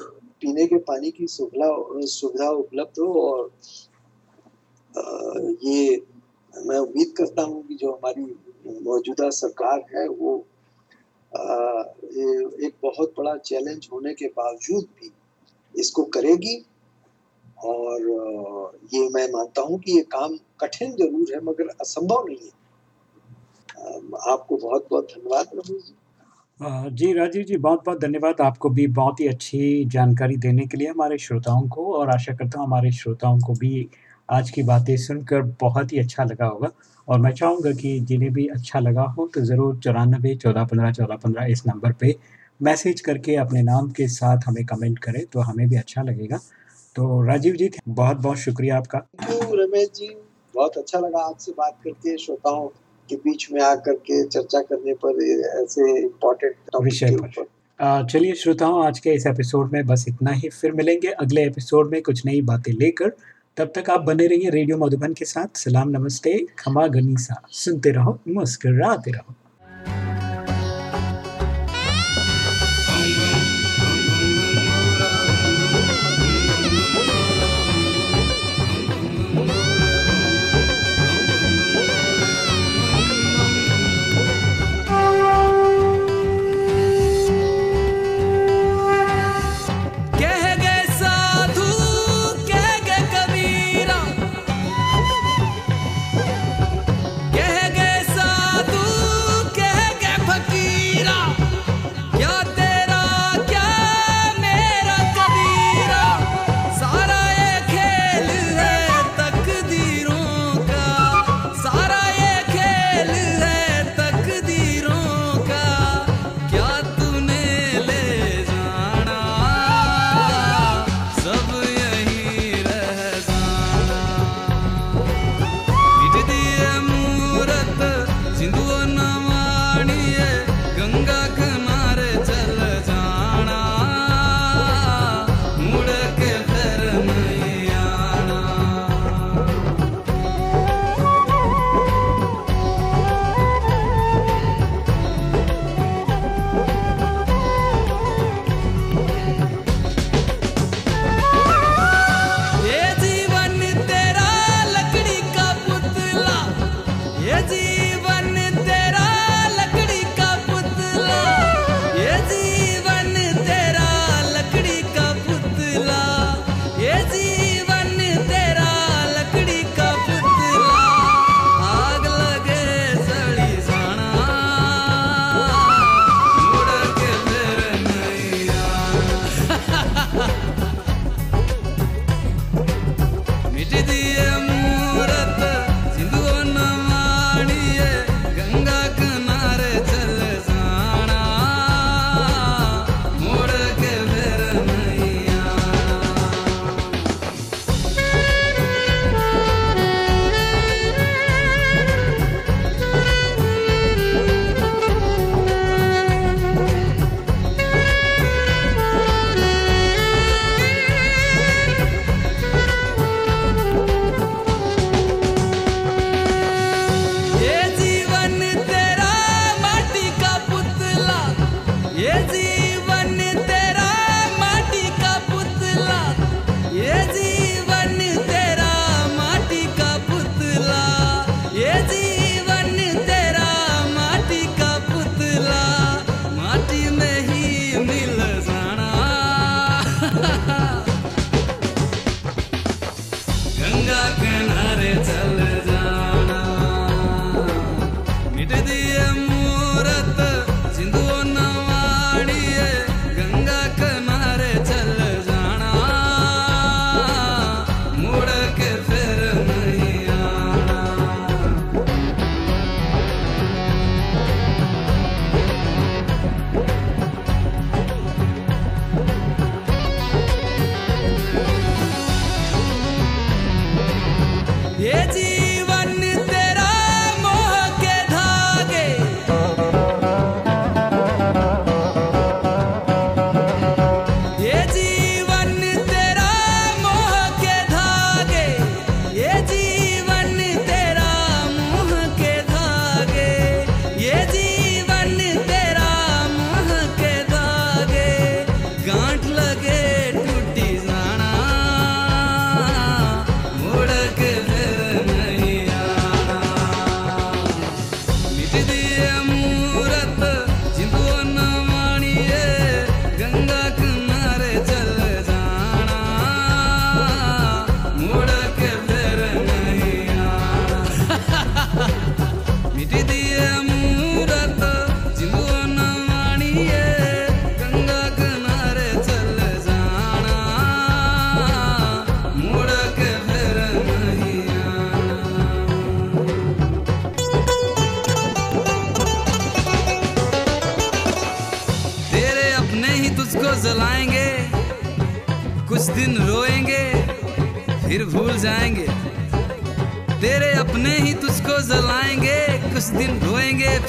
पीने के पानी की सुविधा सुविधा उपलब्ध हो और ये मैं उम्मीद करता हूँ कि जो हमारी मौजूदा सरकार है, वो एक बहुत बड़ा चैलेंज होने के बावजूद भी इसको करेगी। और ये मैं मानता हूँ कि ये काम कठिन ज़रूर है, मगर असंभव नहीं है। आपको बहुत बहुत धन्यवाद जी। राजीव जी बहुत बहुत धन्यवाद आपको भी बहुत ही अच्छी जानकारी देने के लिए हमारे श्रोताओं को, और आशा करता हूँ हमारे श्रोताओं को भी आज की बातें सुनकर बहुत ही अच्छा लगा होगा। और मैं चाहूँगा कि जिन्हें भी अच्छा लगा हो तो ज़रूर चौरानबे चौदह पंद्रह चौदह पंद्रह इस नंबर पे मैसेज करके अपने नाम के साथ हमें कमेंट करें तो हमें भी अच्छा लगेगा। तो राजीव जी बहुत बहुत शुक्रिया आपका। रमेश जी बहुत अच्छा लगा आपसे बात करके श्रोताओं के बीच में आकर के चर्चा करने पर ऐसे इम्पोर्टेंट विषय पर। चलिए श्रोताओं आज के इस एपिसोड में बस इतना ही। फिर मिलेंगे अगले एपिसोड में कुछ नई बातें लेकर। तब तक आप बने रहिए रेडियो मधुबन के साथ। सलाम, नमस्ते, खमा गनीसा। सुनते रहो, मुस्कराते रहो।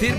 फिर